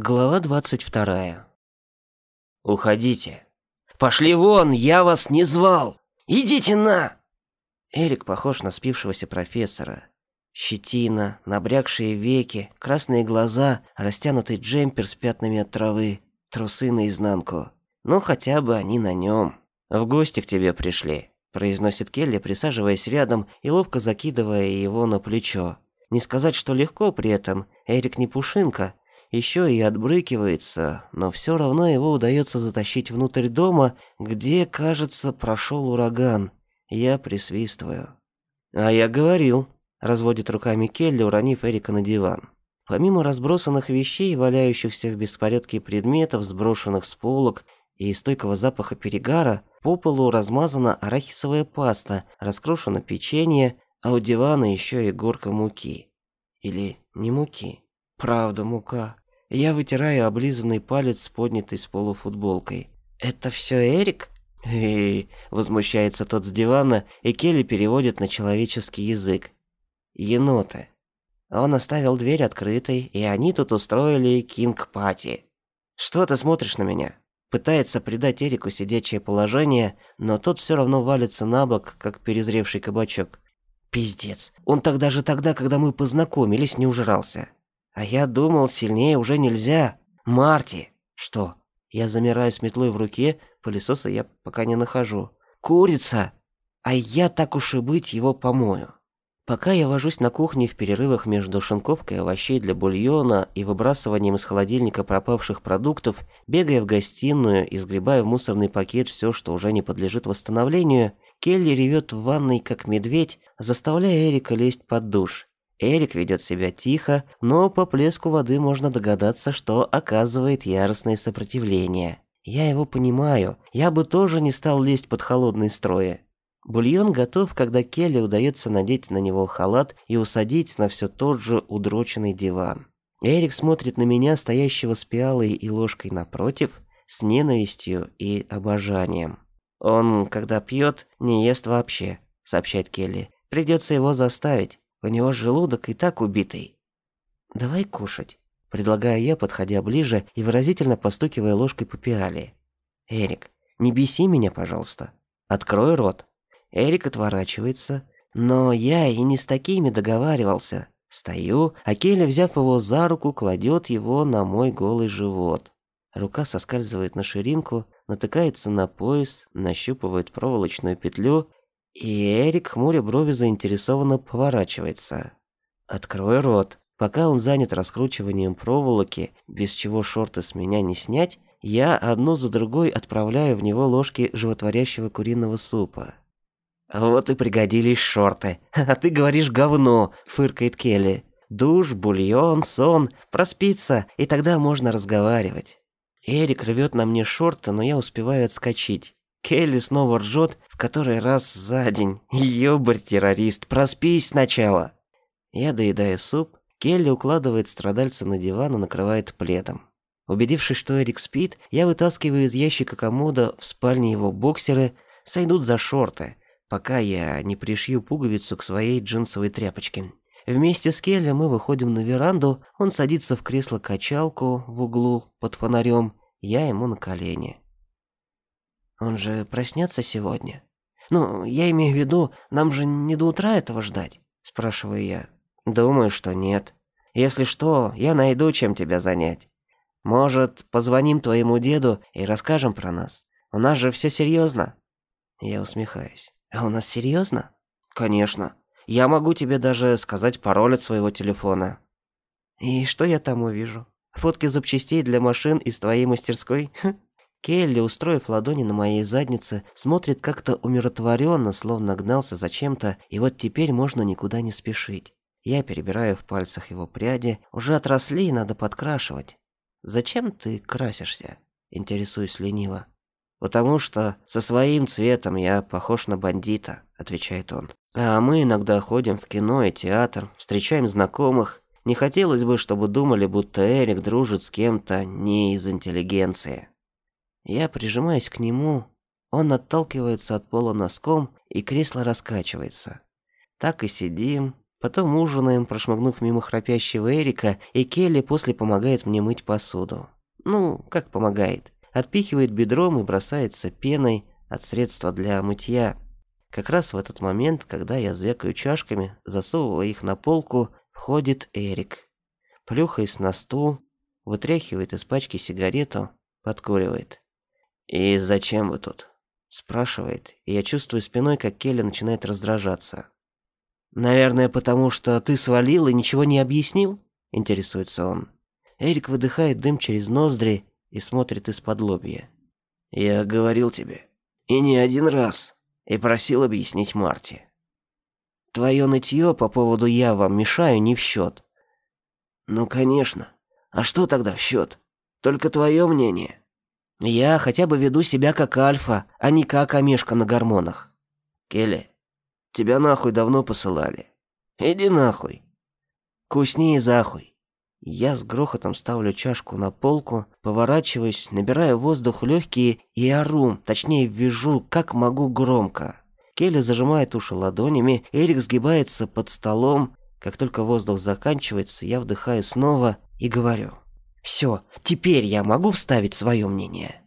Глава 22. Уходите. Пошли вон, я вас не звал. Идите на. Эрик похож на спившегося профессора. Щетина, набрякшие веки, красные глаза, растянутый джемпер с пятнами от травы, трусы наизнанку. Ну, хотя бы они на нем. В гости к тебе пришли, произносит Келли, присаживаясь рядом и ловко закидывая его на плечо. Не сказать, что легко при этом. Эрик не пушинка, еще и отбрыкивается, но все равно его удается затащить внутрь дома, где, кажется, прошел ураган. Я присвистываю. «А я говорил», — разводит руками Келли, уронив Эрика на диван. Помимо разбросанных вещей, валяющихся в беспорядке предметов, сброшенных с полок и стойкого запаха перегара, по полу размазана арахисовая паста, раскрошено печенье, а у дивана еще и горка муки. Или не муки. Правда, мука. Я вытираю облизанный палец с поднятой с полу футболкой. «Это все Эрик?» «Хе-хе», возмущается тот с дивана, и Келли переводит на человеческий язык. «Еноты». Он оставил дверь открытой, и они тут устроили king party. «Что ты смотришь на меня?» Пытается придать Эрику сидячее положение, но тот все равно валится на бок, как перезревший кабачок. Пиздец. Он тогда же тогда, когда мы познакомились, не ужрался. А я думал, сильнее уже нельзя. Марти. Что? Я замираю с метлой в руке, пылесоса я пока не нахожу. Курица. А я так уж и быть его помою. Пока я вожусь на кухне в перерывах между шинковкой овощей для бульона и выбрасыванием из холодильника пропавших продуктов, бегая в гостиную и сгребая в мусорный пакет все, что уже не подлежит восстановлению, Келли ревет в ванной, как медведь, заставляя Эрика лезть под душ. Эрик ведет себя тихо, но по плеску воды можно догадаться, что оказывает яростное сопротивление. Я его понимаю, я бы тоже не стал лезть под холодные строи. Бульон готов, когда Келли удается надеть на него халат и усадить на все тот же удроченный диван. Эрик смотрит на меня, стоящего с пиалой и ложкой напротив, с ненавистью и обожанием. «Он, когда пьет, не ест вообще», — сообщает Келли. «Придется его заставить. У него желудок и так убитый. Давай кушать, предлагаю я, подходя ближе и выразительно постукивая ложкой по пиале. Эрик, не беси меня, пожалуйста. Открой рот. Эрик отворачивается, но я и не с такими договаривался. Стою, а Келли, взяв его за руку, кладет его на мой голый живот. Рука соскальзывает на ширинку, натыкается на пояс, нащупывает проволочную петлю и Эрик, хмуря брови, заинтересованно поворачивается. «Открой рот». Пока он занят раскручиванием проволоки, без чего шорты с меня не снять, я одну за другой отправляю в него ложки животворящего куриного супа. «Вот и пригодились шорты. А ты говоришь говно», — фыркает Келли. «Душ, бульон, сон, проспиться, и тогда можно разговаривать». Эрик рвет на мне шорты, но я успеваю отскочить. Келли снова ржет, который раз за день. Ёбарь-террорист, проспись сначала. Я доедаю суп. Келли укладывает страдальца на диван и накрывает пледом. Убедившись, что Эрик спит, я вытаскиваю из ящика комода в спальне его боксеры, сойдут за шорты, пока я не пришью пуговицу к своей джинсовой тряпочке. Вместе с Келли мы выходим на веранду, он садится в кресло-качалку в углу под фонарем, я ему на колени. Он же проснется сегодня. Ну, я имею в виду, нам же не до утра этого ждать, спрашиваю я. Думаю, что нет. Если что, я найду чем тебя занять. Может, позвоним твоему деду и расскажем про нас. У нас же все серьезно. Я усмехаюсь. А у нас серьезно? Конечно. Я могу тебе даже сказать пароль от своего телефона. И что я там увижу? Фотки запчастей для машин из твоей мастерской? Келли, устроив ладони на моей заднице, смотрит как-то умиротворенно, словно гнался за чем-то, и вот теперь можно никуда не спешить. Я перебираю в пальцах его пряди, уже отросли и надо подкрашивать. «Зачем ты красишься?» – интересуюсь лениво. «Потому что со своим цветом я похож на бандита», – отвечает он. «А мы иногда ходим в кино и театр, встречаем знакомых. Не хотелось бы, чтобы думали, будто Эрик дружит с кем-то не из интеллигенции». Я прижимаюсь к нему, он отталкивается от пола носком, и кресло раскачивается. Так и сидим, Потом ужинаем, прошмыгнув мимо храпящего Эрика, и Келли после помогает мне мыть посуду. Ну, как помогает. Отпихивает бедром и бросается пеной от средства для мытья. Как раз в этот момент, когда я звякаю чашками, засовывая их на полку, входит Эрик. Плюхаясь на стул, вытряхивает из пачки сигарету, подкуривает. «И зачем вы тут?» Спрашивает, и я чувствую спиной, как Келли начинает раздражаться. «Наверное, потому что ты свалил и ничего не объяснил?» Интересуется он. Эрик выдыхает дым через ноздри и смотрит из-под лобья. «Я говорил тебе, и не один раз, и просил объяснить Марти. Твое нытье по поводу «я вам мешаю» не в счет». «Ну, конечно. А что тогда в счет? Только твое мнение?» Я хотя бы веду себя как альфа, а не как омешка на гормонах. Келли, тебя нахуй давно посылали. Иди нахуй. Кусни захуй. Я с грохотом ставлю чашку на полку, поворачиваюсь, набираю воздух легкие и ору, точнее вижу, как могу громко. Келли зажимает уши ладонями, Эрик сгибается под столом. Как только воздух заканчивается, я вдыхаю снова и говорю. Все, теперь я могу вставить свое мнение.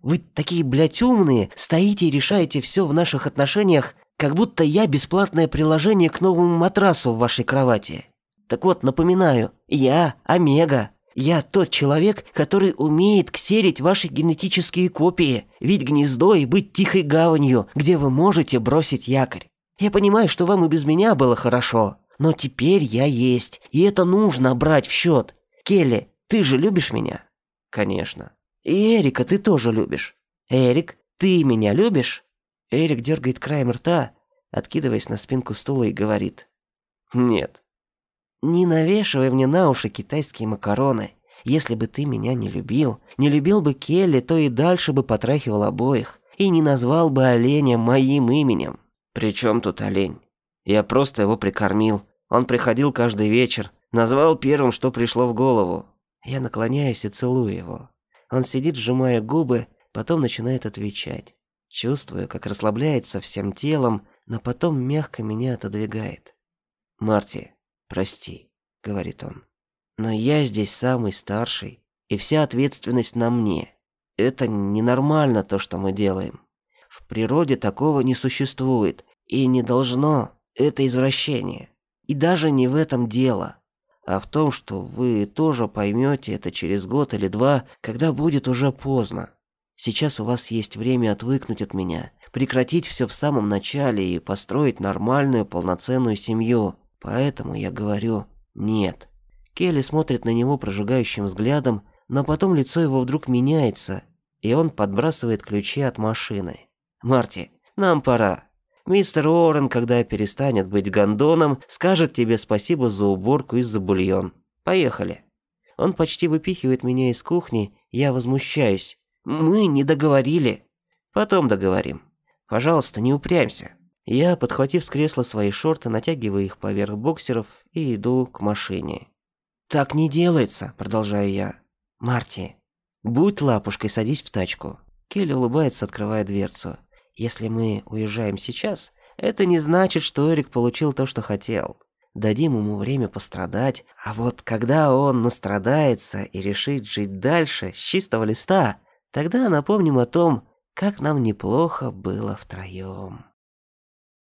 Вы такие, блядь, умные, стоите и решаете все в наших отношениях, как будто я бесплатное приложение к новому матрасу в вашей кровати. Так вот, напоминаю, я Омега. Я тот человек, который умеет ксерить ваши генетические копии, видеть гнездо и быть тихой гаванью, где вы можете бросить якорь. Я понимаю, что вам и без меня было хорошо, но теперь я есть, и это нужно брать в счет. Келли, ты же любишь меня? Конечно. И Эрика ты тоже любишь. Эрик, ты меня любишь? Эрик дергает краем рта, откидываясь на спинку стула и говорит. Нет. Не навешивай мне на уши китайские макароны. Если бы ты меня не любил, не любил бы Келли, то и дальше бы потрахивал обоих и не назвал бы оленя моим именем. Причем тут олень? Я просто его прикормил. Он приходил каждый вечер, назвал первым, что пришло в голову. Я наклоняюсь и целую его. Он сидит, сжимая губы, потом начинает отвечать. Чувствую, как расслабляется всем телом, но потом мягко меня отодвигает. «Марти, прости», — говорит он. «Но я здесь самый старший, и вся ответственность на мне. Это ненормально то, что мы делаем. В природе такого не существует, и не должно. Это извращение. И даже не в этом дело а в том, что вы тоже поймете это через год или два, когда будет уже поздно. Сейчас у вас есть время отвыкнуть от меня, прекратить все в самом начале и построить нормальную полноценную семью. Поэтому я говорю «нет». Келли смотрит на него прожигающим взглядом, но потом лицо его вдруг меняется, и он подбрасывает ключи от машины. «Марти, нам пора. Мистер Уоррен, когда перестанет быть гондоном, скажет тебе спасибо за уборку и за бульон. Поехали. Он почти выпихивает меня из кухни, я возмущаюсь. Мы не договорили. Потом договорим. Пожалуйста, не упрямься. Я, подхватив с кресла свои шорты, натягиваю их поверх боксеров и иду к машине. «Так не делается», — продолжаю я. «Марти, будь лапушкой, садись в тачку». Келли улыбается, открывая дверцу. Если мы уезжаем сейчас, это не значит, что Эрик получил то, что хотел. Дадим ему время пострадать, а вот когда он настрадается и решит жить дальше с чистого листа, тогда напомним о том, как нам неплохо было втроем.